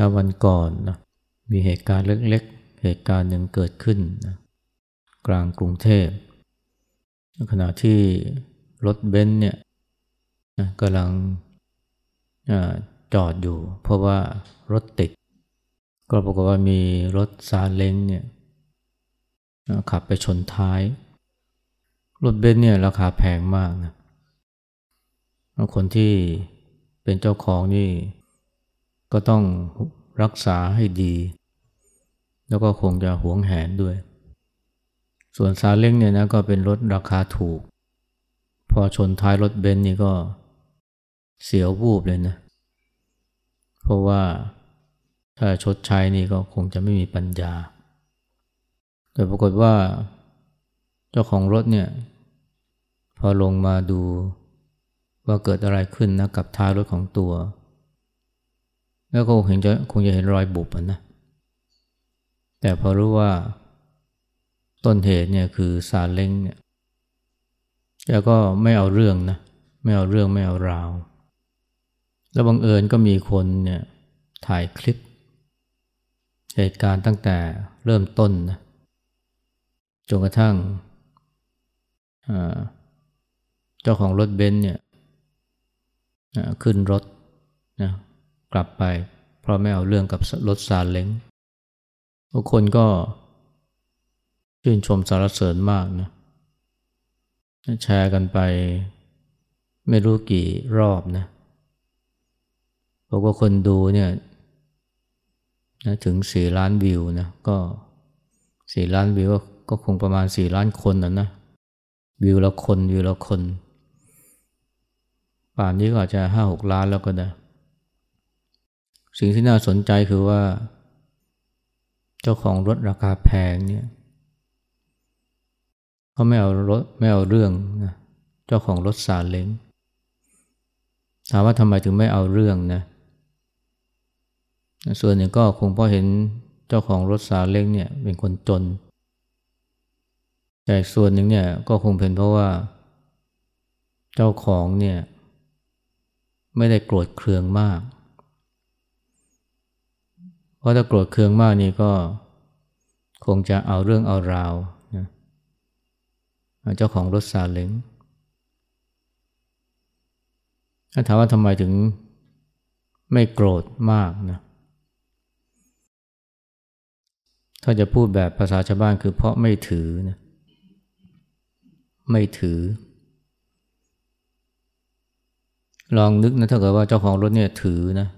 เช้าวันก่อนนะมีเหตุการณ์เล็กๆ เหตุการณ์หนึ่งเกิดขึ้นนะกลางกรุงเทพขณะที่รถเบนซ์เนี่ยนะกำลังจอดอยู่ เพราะว่ารถติด ก็ปรากฏว่ามีรถซาเล้งเนี่ยขับไปชนท้าย รถเบนซ์เนี่ยราคาแพงมากนะคนที่เป็นเจ้าของนี่ ก็ต้องรักษาให้ดี แล้วก็คงจะหวงแหนด้วย ส่วนซาเล้งเนี่ยนะก็เป็นรถราคาถูก พอชนท้ายรถเบนซ์นี่ก็เสียววูบเลยนะ เพราะว่าถ้าชดใช้นี่ก็คงจะไม่มีปัญญา แต่ปรากฏว่า เจ้าของรถเนี่ย พอลงมาดูว่าเกิดอะไรขึ้นนะกับท้ายรถของตัว แล้วก็เห็นจะคงจะเห็นรอยบุบนะ แต่พอรู้ว่าต้นเหตุเนี่ยคือซาเล้งเนี่ยแกก็ไม่เอาเรื่องนะ ไม่เอาเรื่องไม่เอาราว แล้วบังเอิญก็มีคนเนี่ยถ่ายคลิป เหตุการณ์ตั้งแต่เริ่มต้นนะจนกระทั่งเจ้าของรถเบนซ์เนี่ยขึ้นรถนะ กลับไป เพราะไม่เอาเรื่องกับรถซาเล้งทุกคนก็ชื่นชมสารเสริญมากนะแชร์กันไปไม่รู้กี่รอบนะบอกว่าคนดูเนี่ยนะถึงสี่ล้านวิวนะก็สี่ล้านวิวก็คงประมาณสี่ล้านคนนะนะวิวละคนวิวละคน ป่านนี้ก็อาจจะห้าหกล้านแล้วก็ได้ สิ่งที่น่าสนใจคือว่า เจ้าของรถราคาแพงเนี่ยเขาไม่เอารถไม่เอาเรื่องนะเจ้าของรถสาเล้งถามว่าทำไมถึงไม่เอาเรื่องนะส่วนหนึ่งก็คงเพราะเห็นเจ้าของรถสาเล้งเนี่ยเป็นคนจนแต่ส่วนหนึ่งเนี่ยก็คงเป็นเพราะว่า เจ้าของเนี่ย ไม่ได้โกรธเคืองมาก เพราะถ้าโกรธเคืองมากนี่ก็คงจะเอาเรื่องเอาราวนะเจ้าของรถซาเล้งถ้าถามว่าทำไมถึงไม่โกรธมากนะถ้าจะพูดแบบภาษาชาวบ้านคือเพราะไม่ถือนะไม่ถือ ลองนึกนะถ้าเกิดว่าเจ้าของรถเนี่ยถือนะ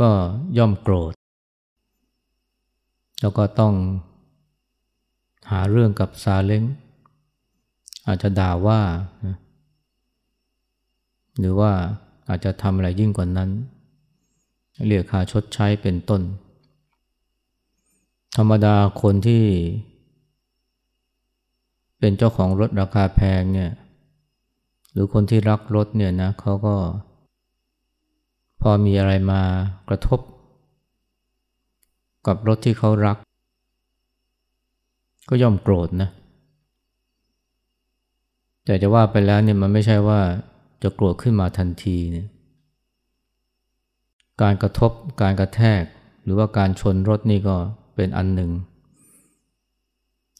ก็ย่อมโกรธ แล้วก็ต้องหาเรื่องกับซาเล้ง อาจจะด่าว่า หรือว่าอาจจะทำอะไรยิ่งกว่านั้น เรียกค่าชดใช้เป็นต้น ธรรมดาคนที่ เป็นเจ้าของรถราคาแพงเนี่ย หรือคนที่รักรถเนี่ยนะเขาก็ พอมีอะไรมากระทบ กับรถที่เขารัก ก็ย่อมโกรธนะ แต่จะว่าไปแล้วเนี่ยมันไม่ใช่ว่าจะโกรธขึ้นมาทันทีเนี่ยการกระทบการกระแทก หรือว่าการชนรถนี่ก็เป็นอันหนึ่ง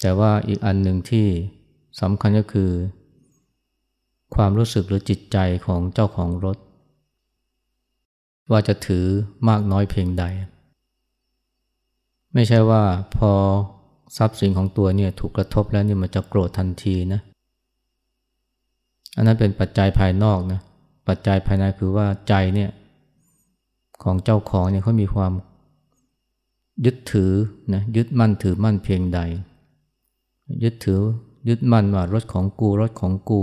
แต่ว่าอีกอันหนึ่งที่สำคัญก็คือ ความรู้สึกหรือจิตใจของเจ้าของรถ ว่าจะถือมากน้อยเพียงใด ไม่ใช่ว่าพอทรัพย์สินของตัวเนี่ยถูกกระทบแล้วเนี่ยมันจะโกรธทันทีนะ อันนั้นเป็นปัจจัยภายนอกนะ ปัจจัยภายในคือว่าใจเนี่ยของเจ้าของเนี่ยเขามีความยึดถือนะยึดมั่นถือมั่นเพียงใด ยึดถือยึดมั่นว่ารถของกูรถของกู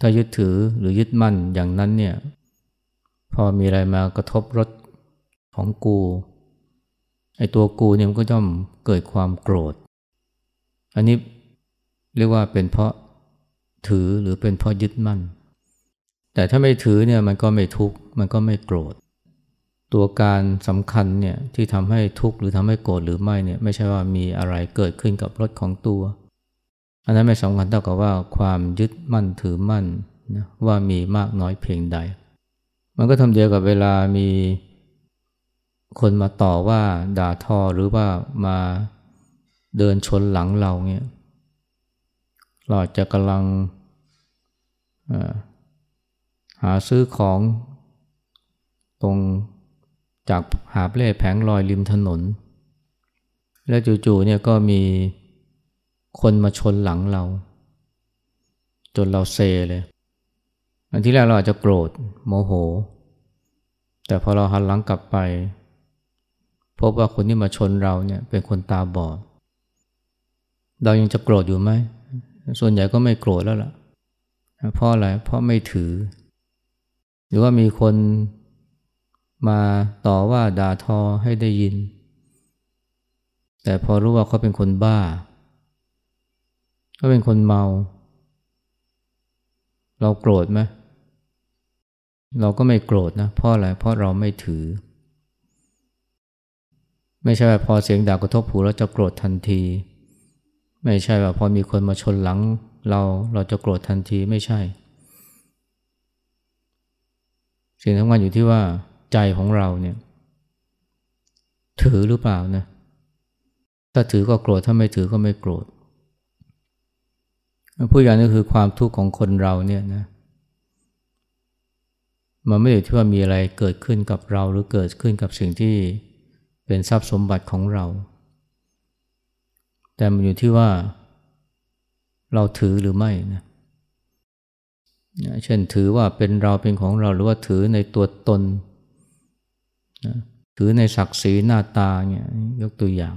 ถ้ายึดถือหรือยึดมั่นอย่างนั้นเนี่ย พอมีอะไรมากระทบรถของกูไอตัวกูเนี่ยมันก็ย่อมเกิดความโกรธ อันนี้เรียกว่าเป็นเพราะถือหรือเป็นเพราะยึดมั่น แต่ถ้าไม่ถือเนี่ยมันก็ไม่ทุกข์มันก็ไม่โกรธ ตัวการสำคัญเนี่ยที่ทำให้ทุกข์หรือทำให้โกรธหรือไม่เนี่ยไม่ใช่ว่ามีอะไรเกิดขึ้นกับรถของตัว อันนั้นไม่สำคัญเท่ากับว่าความยึดมั่นถือมั่นนะว่ามีมากน้อยเพียงใด มันก็ทำเดียวกับเวลามีคนมาต่อว่าด่าทอหรือว่ามาเดินชนหลังเราเนี่ยเราจะกำลังหาซื้อของตรงจากหาเล่แผงลอยริมถนน แล้วจู่ๆเนี่ยก็มีคนมาชนหลังเรา จนเราเซเลย อันที่แรกเราอาจจะโกรธโมโห แต่พอเราหันหลังกลับไป พบว่าคนที่มาชนเราเนี่ยเป็นคนตาบอด เรายังจะโกรธอยู่ไหม ส่วนใหญ่ก็ไม่โกรธแล้วล่ะ เพราะอะไร เพราะไม่ถือ หรือว่ามีคนมาต่อว่าด่าทอให้ได้ยิน แต่พอรู้ว่าเขาเป็นคนบ้าเขาเป็นคนเมา เราโกรธไหมเเราก็ไม่โกรธนะเพราะอะไรเพราะเราไม่ถือ ไม่ใช่ว่าพอเสียงด่ากระทบหูเราจะโกรธทันที ไม่ใช่ว่าพอมีคนมาชนหลัง เราเราจะโกรธทันทีไม่ใช่ สิ่งสำคัญอยู่ที่ว่าใจของเราเนี่ย ถือหรือเปล่านะถ้าถือก็โกรธถ้าไม่ถือก็ไม่โกรธผู้อย่างนี้คือความทุกข์ของคนเราเนี่ยนะ มันไม่ได้ที่ว่ามีอะไรเกิดขึ้นกับเราหรือเกิดขึ้นกับสิ่งที่เป็นทรัพย์สมบัติของเรา แต่มันอยู่ที่ว่าเราถือหรือไม่นะเช่นถือว่าเป็นเราเป็นของเราหรือว่าถือในตัวตนนะถือในศักดิ์ศรีหน้าตาเนี่ยยกตัวอย่าง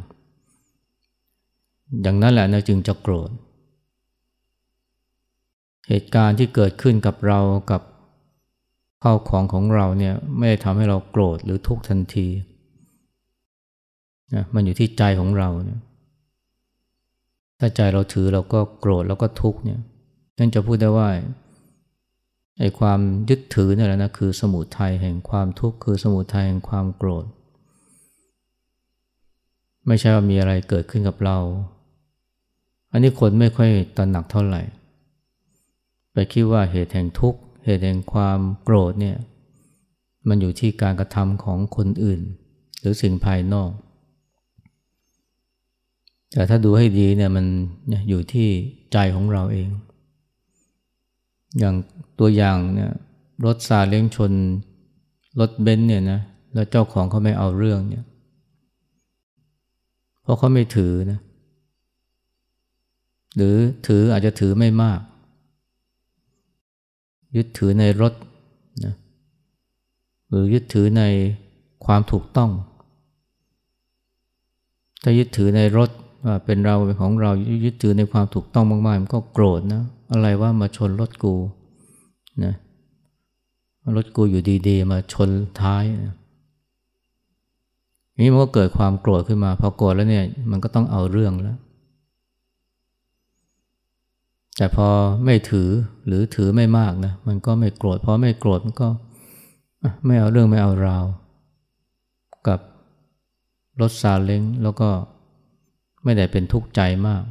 อย่างนั้นแหละนะจึงจะโกรธ เหตุการณ์ที่เกิดขึ้นกับเรากับ ข้าวของของเราเนี่ยไม่ได้ทำให้เราโกรธหรือทุกข์ทันทีนะมันอยู่ที่ใจของเราเนี่ยถ้าใจเราถือเราก็โกรธแล้วก็ทุกข์เนี่ยนั่นจะพูดได้ว่าไอ้ความยึดถือนี่แหละนะคือสมุทัยแห่งความทุกข์คือสมุทัยแห่งความโกรธ ไม่ใช่ว่ามีอะไรเกิดขึ้นกับเรา อันนี้คนไม่ค่อยตระหนักเท่าไหร่ ไปคิดว่าเหตุแห่งทุกข์ เหตุแห่งความโกรธเนี่ยมันอยู่ที่การกระทำของคนอื่น หรือสิ่งภายนอก แต่ถ้าดูให้ดีเนี่ยมันอยู่ที่ใจของเราเอง อย่างตัวอย่างเนี่ยรถซาเล้งชนรถเบนซ์เนี่ยนะแล้วเจ้าของเขาไม่เอาเรื่องเนี่ยเพราะเขาไม่ถือนะหรือถืออาจจะถือไม่มาก ยึดถือในรถนะหรือยึดถือในความถูกต้อง ถ้ายึดถือในรถว่าเป็นเราเป็นของเรายึดถือในความถูกต้องมากๆมันก็โกรธนะอะไรว่ามาชนรถกูนะรถกูอยู่ดีๆ มาชนท้ายนะนี้มันก็เกิดความโกรธขึ้นมาพอโกรธแล้วเนี่ยมันก็ต้องเอาเรื่องแล้ว แต่พอไม่ถือหรือถือไม่มากนะมันก็ไม่โกรธพอไม่โกรธมันก็ไม่เอาเรื่องไม่เอาราว กับรถซาเล้งแล้วก็ไม่ได้เป็นทุกข์ใจมาก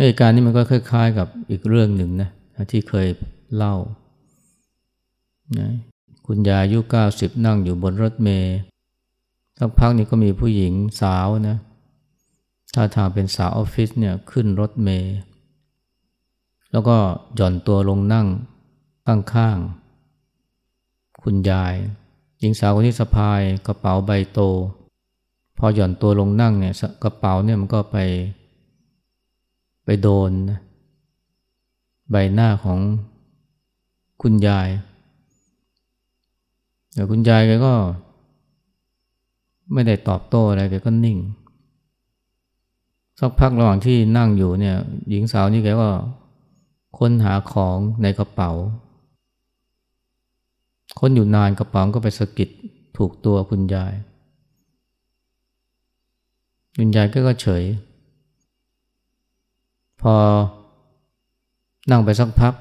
เหตุการณ์นี้มันก็คล้ายๆ กับอีกเรื่องหนึ่งนะที่เคยเล่านะคุณยายอายุเก้าสิบนั่งอยู่บนรถเมล์สักพักนี้ก็มีผู้หญิงสาวนะถ้าทางเป็นสาวออฟฟิศเนี่ยขึ้นรถเมล์ แล้วก็หย่อนตัวลงนั่งข้างๆ คุณยาย หญิงสาวคนที่สะพายกระเป๋าใบโต พอหย่อนตัวลงนั่งเนี่ยกระเป๋าเนี่ยมันก็ไป ไปโดน ใบหน้าของคุณยายแต่คุณยายแกก็ ไม่ได้ตอบโต้อะไรแกก็นิ่ง สักพักระหว่างที่นั่งอยู่เนี่ย หญิงสาวนี่แกก็ ค้นหาของในกระเป๋า ค้นอยู่นานกระเป๋าก็ไปสะกิดถูกตัวคุณยาย คุณยายก็ก็เฉย พอนั่งไปสักพัก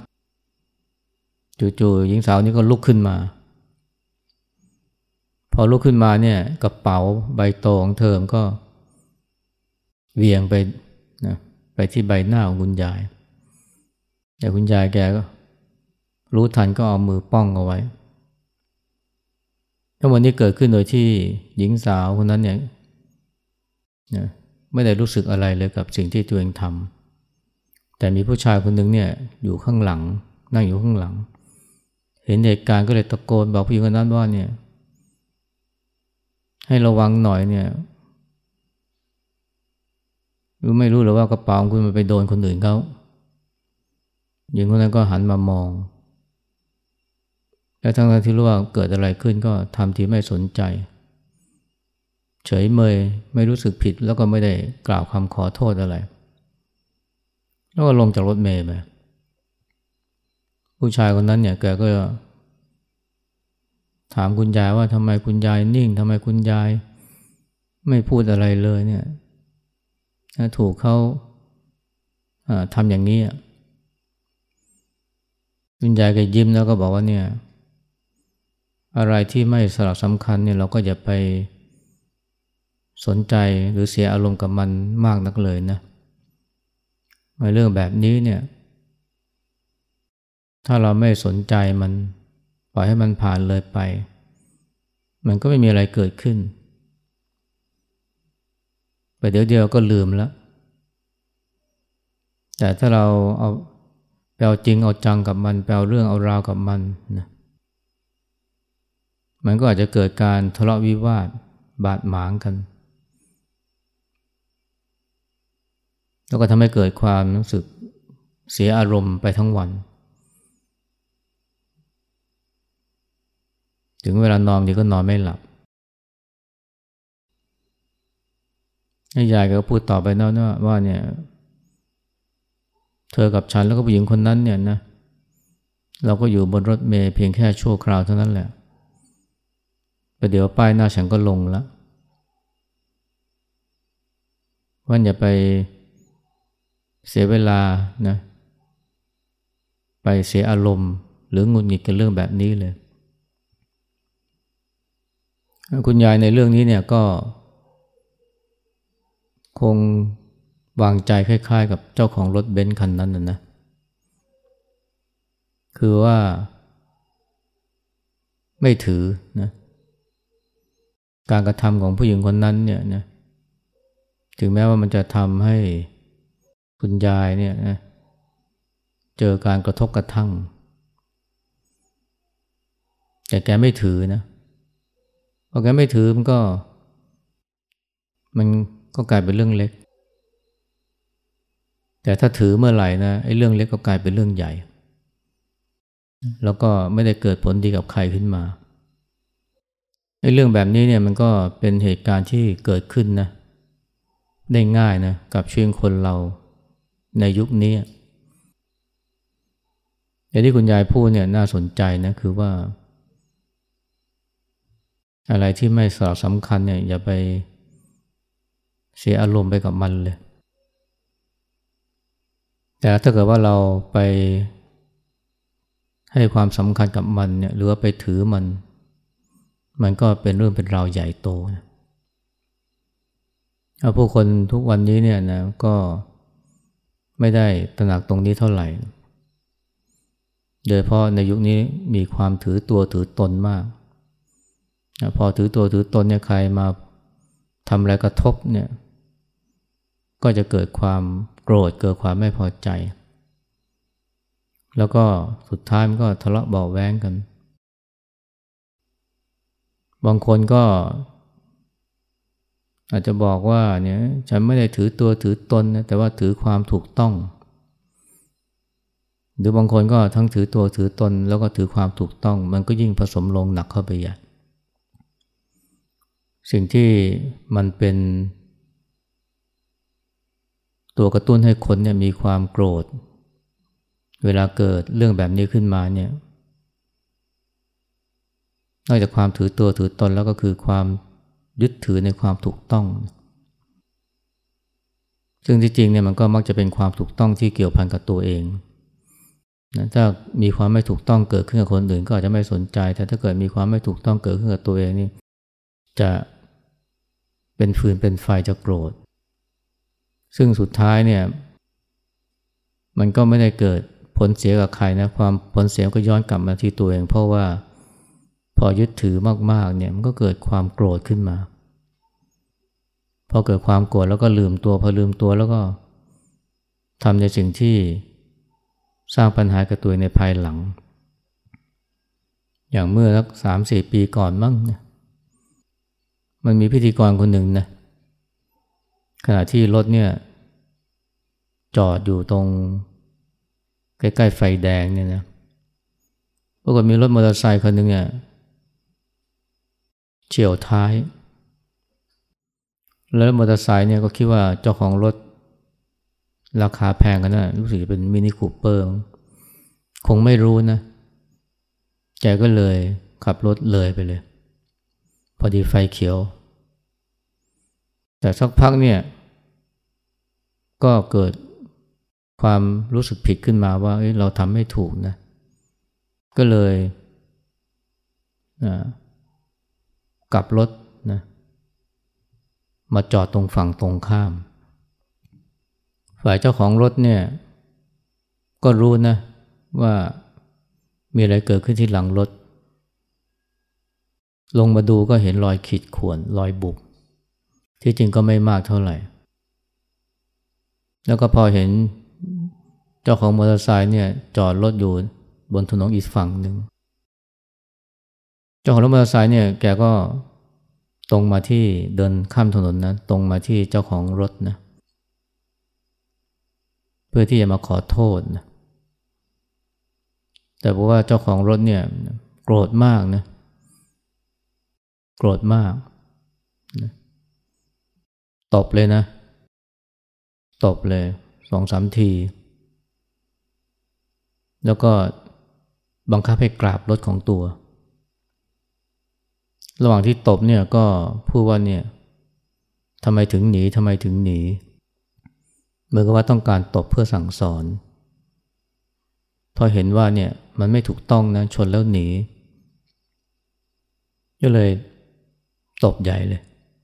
จู่ๆหญิงสาวนี้ก็ลุกขึ้นมา พอลุกขึ้นมาเนี่ยกระเป๋าใบโตของเธอก็เวียงไปนะไปที่ใบหน้าของคุณยาย แต่คุณยายแกก็ รู้ทันก็เอามือป้องเอาไว้ทั้งหมดนี้เกิดขึ้นโดยที่หญิงสาวคนนั้นเนี่ยไม่ได้รู้สึกอะไรเลยกับสิ่งที่ตัวเองทำแต่มีผู้ชายคนหนึ่งเนี่ยอยู่ข้างหลัง นั่งอยู่ข้างหลัง เห็นเหตุการณ์ก็เลยตะโกนบอกผู้หญิงคนนั้นว่าเนี่ย ให้ระวังหน่อยเนี่ยรู้ไม่รู้หรือว่ากระเป๋าคุณมันไปโดนคนอื่นเขา หญิงคนนั้นก็หันมามอง และทั้งที่รู้ว่าเกิดอะไรขึ้นก็ทำทีไม่สนใจ เฉยเมยไม่รู้สึกผิดแล้วก็ไม่ได้กล่าวคำขอโทษอะไร แล้วก็ลงจากรถเมย์ไปผู้ชายคนนั้นเนี่ยแกก็ ถามคุณยายว่าทำไมคุณยายนิ่งทำไมคุณยายไม่พูดอะไรเลยเนี่ยถูกเขาทำอย่างนี้ คุณยายก็ยิ้มแล้วก็บอกว่าเนี่ย อะไรที่ไม่สลักสำคัญเนี่ยเราก็อย่าไปสนใจหรือเสียอารมณ์กับมันมากนักเลยนะในเรื่องแบบนี้เนี่ย ถ้าเราไม่สนใจมัน ปล่อยให้มันผ่านเลยไป มันก็ไม่มีอะไรเกิดขึ้นไปเดี๋ยวเดียวก็ลืมแล้ว แต่ถ้าเราเอา แปลจริงเอาจังกับมัน แปลเรื่องเอาราวกับมันนะมันก็อาจจะเกิดการทะเลาะวิวาทบาดหมางกัน แล้วก็ทำให้เกิดความรู้สึกเสียอารมณ์ไปทั้งวัน ถึงเวลานอนดีก็นอนไม่หลับยายก็พูดต่อไปนะว่าเนี่ย เธอกับฉันแล้วก็ผู้หญิงคนนั้นเนี่ยนะเราก็อยู่บนรถเมล์เพียงแค่ชั่วคราวเท่านั้นแหละประเดี๋ยวป้ายหน้าฉันก็ลงแล้วว่าอย่าไปเสียเวลานะไปเสียอารมณ์ หรืองุนงิดกับเรื่องแบบนี้เลย คุณยายในเรื่องนี้เนี่ยก็ คง วางใจคล้าย ๆ กับเจ้าของรถเบนซ์คันนั้นนะนะ คือว่าไม่ถือนะการกระทำของผู้หญิงคนนั้นเนี่ยนะถึงแม้ว่ามันจะทำให้คุณยายเนี่ยนะเจอการกระทบกระทั่ง แต่แกไม่ถือนะพอแกไม่ถือมันก็ มันก็กลายเป็นเรื่องเล็ก แต่ถ้าถือเมื่อไหร่นะไอ้เรื่องเล็กก็กลายเป็นเรื่องใหญ่ แล้วก็ไม่ได้เกิดผลดีกับใครขึ้นมาไอ้เรื่องแบบนี้เนี่ยมันก็เป็นเหตุการณ์ที่เกิดขึ้นนะได้ง่ายนะกับชีวิตคนเราในยุคนี้อย่างที่คุณยายพูดเนี่ยน่าสนใจนะคือว่า อะไรที่ไม่สำสำคัญเนี่ยอย่าไปเสียอารมณ์ไปกับมันเลย แต่ถ้าเกิดว่าเราไปให้ความสำคัญกับมันเนี่ยหรือว่าไปถือมัน มันก็เป็นเรื่องเป็นราวใหญ่โตนะผู้คนทุกวันนี้เนี่ยนะก็ไม่ได้ตระหนักตรงนี้เท่าไหร่ โดยเพราะในยุคนี้มีความถือตัวถือตนมาก พอถือตัวถือตนเนี่ยใครมาทำอะไรกระทบเนี่ย ก็จะเกิดความ โกรธเกิดความไม่พอใจ แล้วก็สุดท้ายมันก็ทะเลาะเบาแว้งกัน บางคนก็ อาจจะบอกว่าเนี่ยฉันไม่ได้ถือตัวถือตนนะแต่ว่าถือความถูกต้อง หรือบางคนก็ทั้งถือตัวถือตน แล้วก็ถือความถูกต้อง มันก็ยิ่งผสมลงหนักเข้าไปใหญ่สิ่งที่มันเป็น ตัวกระตุ้นให้คนเนี่ยมีความโกรธ เวลาเกิดเรื่องแบบนี้ขึ้นมาเนี่ยนอกจากความถือตัวถือตนแล้วก็คือความยึดถือในความถูกต้อง ซึ่งที่จริงเนี่ยมันก็มักจะเป็นความถูกต้องที่เกี่ยวพันกับตัวเองนะถ้ามีความไม่ถูกต้องเกิดขึ้นกับคนอื่นก็อาจจะไม่สนใจ แต่ถ้าเกิดมีความไม่ถูกต้องเกิดขึ้นกับตัวเองนี่จะเป็นฟืนเป็นไฟจะโกรธ ซึ่งสุดท้ายเนี่ย มันก็ไม่ได้เกิดผลเสียกับใครนะความผลเสียก็ย้อนกลับมาที่ตัวเอง เพราะว่าพอยึดถือมากๆเนี่ยมันก็เกิดความโกรธขึ้นมา พอเกิดความโกรธแล้วก็ลืมตัวพอลืมตัวแล้วก็ทำในสิ่งที่สร้างปัญหากับตัวในภายหลัง อย่างเมื่อสักสามสี่ปีก่อนมั้งเนี่ยมันมีพิธีกรคนหนึ่งนะ ขณะที่รถเนี่ย จอดอยู่ตรงใกล้ๆไฟแดงเนี่ยนะปรากฏมีรถมอเตอร์ไซค์คนหนึ่งเนี่ยเฉียวท้าย แล้วมอเตอร์ไซค์เนี่ยก็คิดว่าเจ้าของรถราคาแพงกันนะรู้สึกจะเป็นมินิคูเปอร์คงไม่รู้นะแกก็เลยขับรถเลยไปเลย พอดีไฟเขียว แต่สักพักเนี่ย ก็เกิดความรู้สึกผิดขึ้นมาว่าเเราทำไม่ถูกนะ ก็เลยกลับรถนะมาจอดตรงฝั่งตรงข้าม ฝ่ายเจ้าของรถเนี่ย ก็รู้นะว่ามีอะไรเกิดขึ้นที่หลังรถ ลงมาดูก็เห็นรอยขีดข่วน รอยบุบที่จริงก็ไม่มากเท่าไหร่ แล้วก็พอเห็นเจ้าของมอเตอร์ไซค์เนี่ยจอดรถอยู่บนถนนอีกฝั่งหนึ่งเจ้าของรถมอเตอร์ไซค์เนี่ยแกก็ตรงมาที่เดินข้ามถนนนะตรงมาที่เจ้าของรถนะเพื่อที่จะมาขอโทษนะแต่บอกว่าเจ้าของรถเนี่ยโกรธมากนะโกรธมากนะตบเลยนะ ตบเลยสองสามที แล้วก็บังคับให้กราบรถของตัว ระหว่างที่ตบเนี่ยก็พูดว่าเนี่ยทำไมถึงหนีทำไมถึงหนีเหมือนกับว่าต้องการตบเพื่อสั่งสอน พอเห็นว่าเนี่ยมันไม่ถูกต้องนะชนแล้วหนี ก็เลยตบใหญ่เลย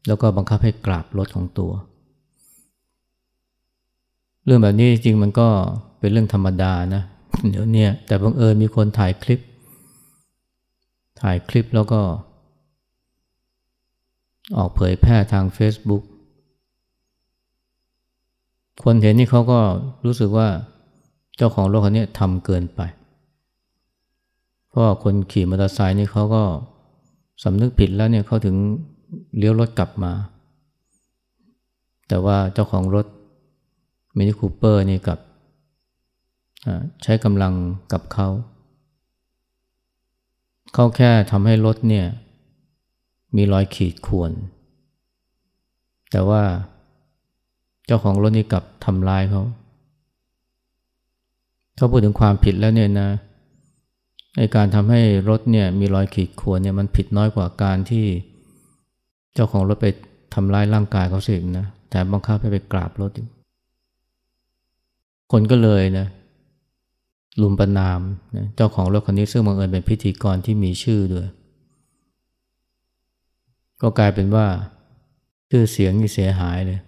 แล้วก็บังคับให้กราบรถของตัว เรื่องแบบนี้จริงมันก็เป็นเรื่องธรรมดานะเดี๋ยวนี้แต่บังเอิญมีคนถ่ายคลิป ถ่ายคลิปแล้วก็ ออกเผยแพร่ทาง Facebook คนเห็นนี่เขาก็รู้สึกว่าเจ้าของรถคันนี้ทำเกินไป เพราะคนขี่มอเตอร์ไซค์นี่เขาก็สำนึกผิดแล้วเนี่ยเขาถึงเลี้ยวรถกลับมา แต่ว่าเจ้าของรถ มินิคูเปอร์นี่กับใช้กำลังกับเขา เขาแค่ทำให้รถเนี่ย มีรอยขีดข่วน แต่ว่าเจ้าของรถนี่กลับทำลายเขาเขาพูดถึงความผิดแล้วเนี่ยนะในการทำให้รถเนี่ยมีรอยขีดข่วนเนี่ยมันผิดน้อยกว่าการที่เจ้าของรถไปทำลายร่างกายเขาสินะแต่บังคับให้ไปกราบรถ คนก็เลยนะลุมประนามนะเจ้าของรถคันนี้ซึ่งบังเอิญเป็นพิธีกรที่มีชื่อด้วย ก็กลายเป็นว่า ชื่อเสียงนี่เสียหายเลย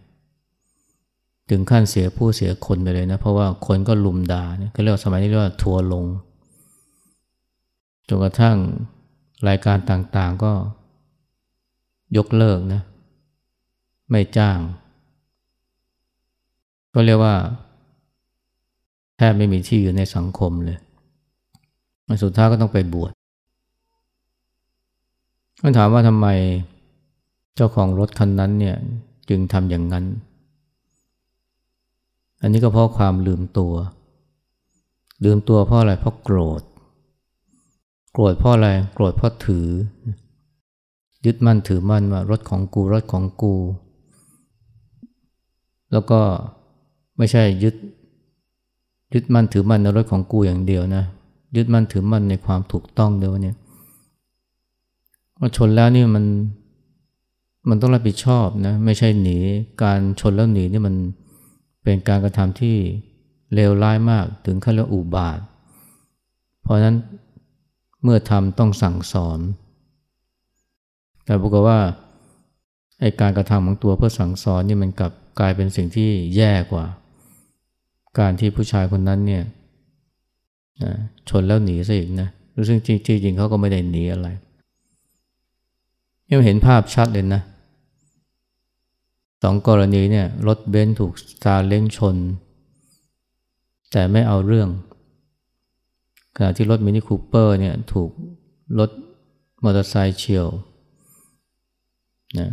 ถึงขั้นเสียผู้เสียคนไปเลยนะ เพราะว่าคนก็ลุมด่าเนี่ยก็เรียกสมัยนี้เรียกว่าทัวลงจนกระทั่งรายการต่างๆก็ยกเลิกนะ ไม่จ้าง ก็เรียกว่า แทบไม่มีที่อยู่ในสังคมเลยสุดท้ายก็ต้องไปบวชก็ถามว่าทำไมเจ้าของรถคันนั้นเนี่ยจึงทำอย่างนั้น อันนี้ก็เพราะความลืมตัว ลืมตัวเพราะอะไรเพราะโกรธ โกรธเพราะอะไรโกรธเพราะถือ ยึดมั่นถือมั่นว่ารถของกูรถของกู แล้วก็ไม่ใช่ยึด ยึดมั่นถือมั่นในรถของกูอย่างเดียวนะ ยึดมั่นถือมั่นในความถูกต้องเดียวเนี่ยว่าชนแล้วนี่มันมันต้องรับผิดชอบนะไม่ใช่หนีการชนแล้วหนีนี่มันเป็นการกระทำที่เลวร้ายมากถึงขั้นเรียกอุบาท เพราะนั้นเมื่อทำต้องสั่งสอน แต่ปรากฏว่าไอการกระทำของตัวเพื่อสั่งสอนนี่มันกลับกลายเป็นสิ่งที่แย่กว่า การที่ผู้ชายคนนั้นเนี่ยชนแล้วหนีซะอีกนะซึ่งจริงๆเขาก็ไม่ได้หนีอะไรยังเห็นภาพชัดเลยนะสองกรณีเนี่ยรถเบนซ์ถูกซาเล้งชน แต่ไม่เอาเรื่องขณะที่รถมินิคูเปอร์เนี่ยถูกรถมอเตอร์ไซค์เฉียวนะ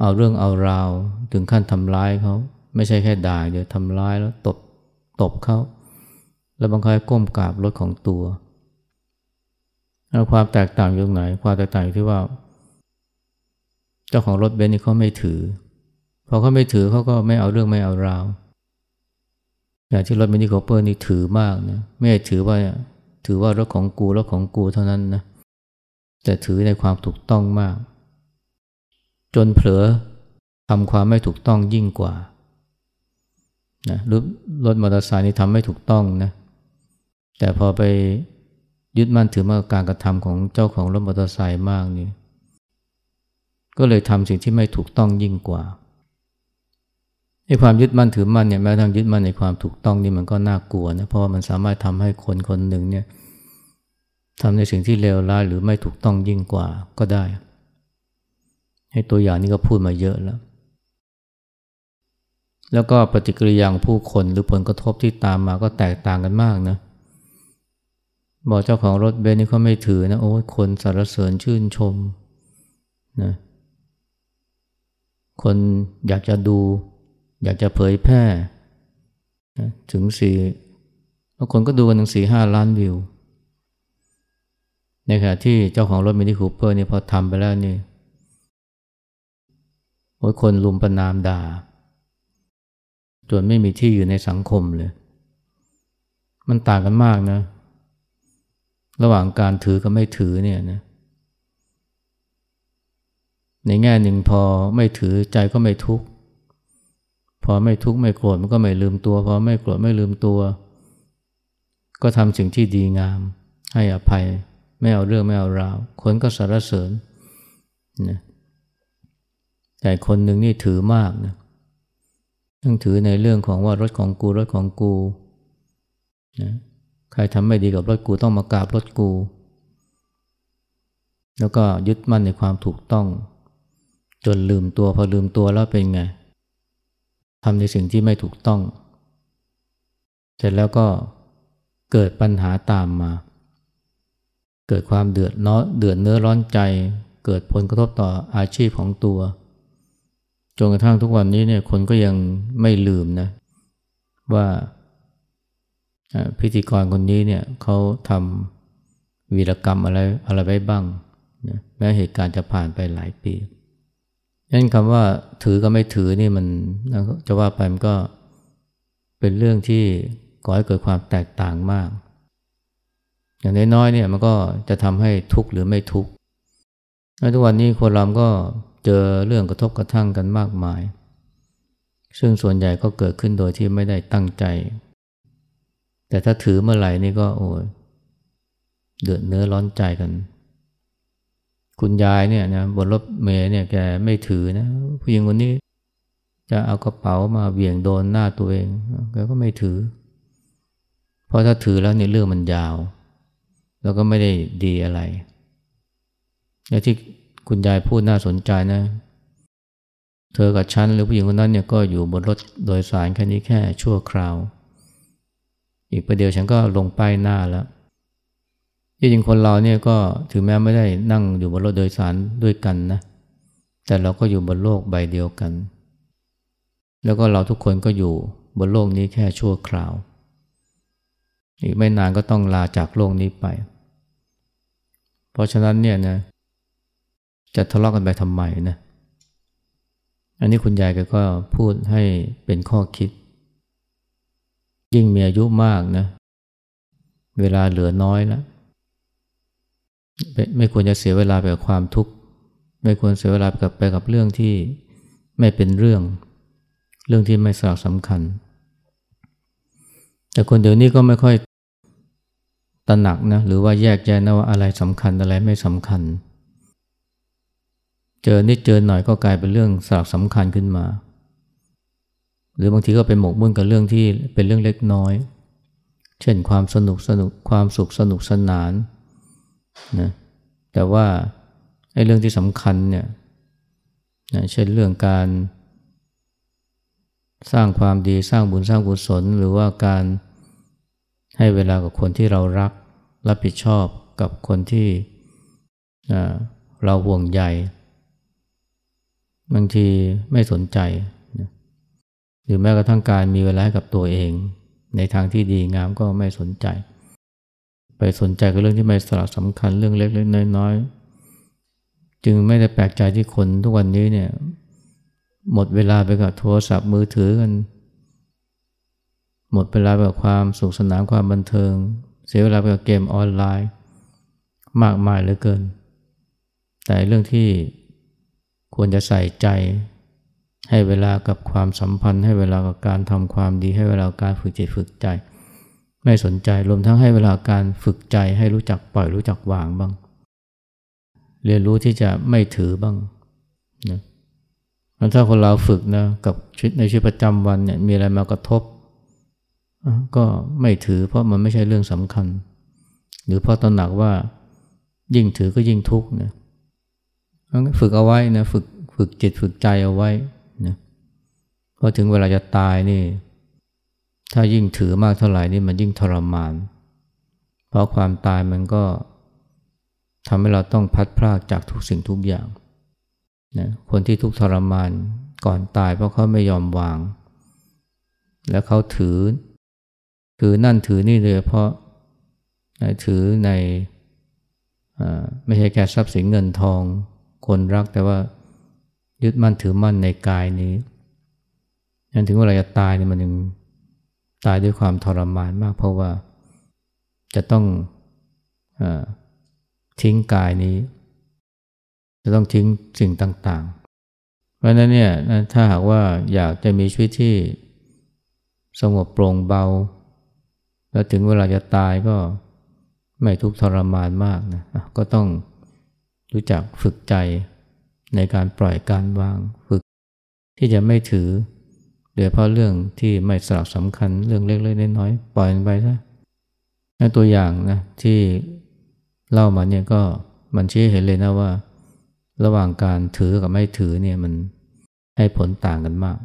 เอาเรื่องเอาราวถึงขั้นทำร้ายเขา ไม่ใช่แค่ด่าเดี๋ยวทำร้ายแล้วตบ ตบเขา แล้วบางครั้งก้มกราบรถของตัวแล้วความแตกต่างอยู่ตรงไหน ความแตกต่างอยู่ที่ว่า เจ้าของรถเบนซ์นี่เขาไม่ถือ พอเขาไม่ถือเขาก็ไม่เอาเรื่องไม่เอาราวอย่างที่รถมินิคูเปอร์นี่ถือมากนะไม่ถือว่าถือว่ารถของกูรถของกูเท่านั้นนะแต่ถือในความถูกต้องมาก จนเผลอทำความไม่ถูกต้องยิ่งกว่า นะรถรถมอเตอร์ไซค์นี่ทำไม่ถูกต้องนะแต่พอไปยึดมั่นถือมั่นการกระทำของเจ้าของรถมอเตอร์ไซค์มากนี่ก็เลยทำสิ่งที่ไม่ถูกต้องยิ่งกว่าไอ้ความยึดมั่นถือมั่นเนี่ยแม้ทั้งยึดมั่นในความถูกต้องนี่มันก็น่ากลัวนะเพราะว่ามันสามารถทำให้คนคนหนึ่งเนี่ยทำในสิ่งที่เลวร้ายหรือไม่ถูกต้องยิ่งกว่าก็ได้ ให้ตัวอย่างนี้ก็พูดมาเยอะแล้ว แล้วก็ปฏิกิริยาของผู้คนหรือผลกระทบที่ตามมาก็แตกต่างกันมากนะบอกเจ้าของรถเบนนี่เขาไม่ถือนะโอ้คนสรรเสริญชื่นชมนะคนอยากจะดู อยากจะเผยแพร่ถึงสี่บางคนก็ดูกันถึงสี่ห้าล้านวิวในขณะที่เจ้าของรถมินิคูเปอร์นี่พอทำไปแล้วนี่โอ้ยคนลุมประนามด่า จนไม่มีที่อยู่ในสังคมเลย มันต่างกันมากนะ ระหว่างการถือกับไม่ถือเนี่ยนะ ในแง่หนึ่งพอไม่ถือใจก็ไม่ทุกข์ พอไม่ทุกข์ไม่โกรธมันก็ไม่ลืมตัว พอไม่โกรธไม่ลืมตัว ก็ทำสิ่งที่ดีงาม ให้อภัย ไม่เอาเรื่องไม่เอาราว คนก็สรรเสริญนะแต่คนหนึ่งนี่ถือมากนะ ต้องถือในเรื่องของว่ารถของกูรถของกูนะใครทำไม่ดีกับรถกูต้องมากราบรถกู แล้วก็ยึดมั่นในความถูกต้อง จนลืมตัวพอลืมตัวแล้วเป็นไงทำในสิ่งที่ไม่ถูกต้อง เสร็จแล้วก็เกิดปัญหาตามมา เกิดความเดือดเนาะเดือดเนื้อร้อนใจ เกิดผลกระทบต่ออาชีพของตัว จนกระทั่งทุกวันนี้เนี่ยคนก็ยังไม่ลืมนะว่าพิธีกรคนนี้เนี่ยเขาทำวีรกรรมอะไรอะไรไว้บ้างนะแม้เหตุการณ์จะผ่านไปหลายปีนั้นคำว่าถือก็ไม่ถือนี่มันจะว่าไปมันก็เป็นเรื่องที่ก่อให้เกิดความแตกต่างมาก อย่างน้อยๆเนี่ยมันก็จะทำให้ทุกข์หรือไม่ทุกข์ทุกวันนี้คนเราก็ เจอเรื่องกระทบกระทั่งกันมากมาย ซึ่งส่วนใหญ่ก็เกิดขึ้นโดยที่ไม่ได้ตั้งใจ แต่ถ้าถือเมื่อไหร่นี่ก็โอ้ยเดือดเนื้อร้อนใจกัน คุณยายเนี่ยนะบนรถเมล์เนี่ยแกไม่ถือนะผู้หญิงคนนี้จะเอากระเป๋ามาเบี่ยงโดนหน้าตัวเองแกก็ไม่ถือ เพราะถ้าถือแล้วเนี่ยเรื่องมันยาว แล้วก็ไม่ได้ดีอะไร และที่ คุณยายพูดน่าสนใจนะ เธอกับฉันหรือผู้หญิงคนนั้นเนี่ยก็อยู่บนรถโดยสารแค่นี้แค่ชั่วคราว อีกประเดี๋ยวฉันก็ลงป้ายหน้าแล้วที่จริงคนเราเนี่ยก็ถึงแม้ไม่ได้นั่งอยู่บนรถโดยสารด้วยกันนะ แต่เราก็อยู่บนโลกใบเดียวกัน แล้วก็เราทุกคนก็อยู่บนโลกนี้แค่ชั่วคราว อีกไม่นานก็ต้องลาจากโลกนี้ไป เพราะฉะนั้นเนี่ยนะ จะทะเลาะกกันไปทำไมนะ อันนี้คุณยายก็พูดให้เป็นข้อคิด ยิ่งมีอายุมากนะ เวลาเหลือน้อยแล้วไม่ควรจะเสียเวลาไปกับความทุกข์ ไม่ควรเสียเวลาไปกับไปกับเรื่องที่ไม่เป็นเรื่อง เรื่องที่ไม่สสำคัญ แต่คนเดี๋ยวนี้ก็ไม่ค่อยตระหนักนะ หรือว่าแยกแยะนะว่าอะไรสำคัญอะไรไม่สำคัญ เจอนิดเจอหน่อยก็กลายเป็นเรื่องสลักสำคัญขึ้นมา หรือบางทีก็เป็นหมกมุ่นกับเรื่องที่เป็นเรื่องเล็กน้อย เช่นความสนุกสนุกความสุขสนุกสนานนะแต่ว่าไอ้เรื่องที่สำคัญเนี่ยนะเช่นเรื่องการ สร้างความดีสร้างบุญสร้างกุศล หรือว่าการให้เวลากับคนที่เรารักรับผิดชอบกับคนที่เราห่วงใย บางทีไม่สนใจ หรือแม้กระทั่งการมีเวลาให้กับตัวเอง ในทางที่ดีงามก็ไม่สนใจ ไปสนใจกับเรื่องที่ไม่สลักสำคัญเรื่องเล็กๆน้อยๆ จึงไม่ได้แปลกใจที่คนทุกวันนี้เนี่ยหมดเวลาไปกับโทรศัพท์มือถือกัน หมดเวลาไปกับความสุขสนานความบันเทิง เสียเวลาไปกับเกมออนไลน์ มากมายเหลือเกิน แต่เรื่องที่ ควรจะใส่ใจ ให้เวลากับความสัมพันธ์ ให้เวลากับการทำความดี ให้เวลาการฝึกจิตฝึกใจ ไม่สนใจรวมทั้งให้เวลาการฝึกใจ ให้รู้จักปล่อยรู้จักวางบ้าง เรียนรู้ที่จะไม่ถือบ้างนะถ้าคนเราฝึกนะกับชีวิตในชีวิตประจำวันเนี่ยมีอะไรมากระทบ ก็ไม่ถือเพราะมันไม่ใช่เรื่องสำคัญ หรือเพราะตระหนักว่ายิ่งถือก็ยิ่งทุกข์นะ ฝึกเอาไว้นะฝึกฝึกจิตฝึกใจเอาไว้นะพอถึงเวลาจะตายนี่ ถ้ายิ่งถือมากเท่าไหร่นี่มันยิ่งทรมาน เพราะความตายมันก็ทำให้เราต้องพัดพรากจากทุกสิ่งทุกอย่างนะคนที่ทุกทรมานก่อนตายเพราะเขาไม่ยอมวาง แล้วเขาถือ ถือนั่นถือนี่เลยเพราะถือในไม่ใช่แค่ทรัพย์สินเงินทอง คนรักแต่ว่ายึดมั่นถือมั่นในกายนี้ยันถึงเวลาจะตายเนี่ยมันยังตายด้วยความทรมานมาก เพราะว่าจะต้องอทิ้งกายนี้ จะต้องทิ้งสิ่งต่าง ๆ เพราะนั้นเนี่ยถ้าหากว่าอยากจะมีชีวิตที่สงบโปร่งเบา แล้วถึงเวลาจะตายก็ไม่ทุกข์ทรมานมากนะก็ต้อง รู้จักฝึกใจในการปล่อยการวางฝึก ที่จะไม่ถือโดยเพราะเรื่องที่ไม่สลักสำคัญเรื่องเล็กๆน้อยๆปล่อยไปซะตัวอย่างนะที่เล่ามาเนี่ยก็มันชี้เห็นเลยนะว่า ระหว่างการถือกับไม่ถือเนี่ยมันให้ผลต่างกันมาก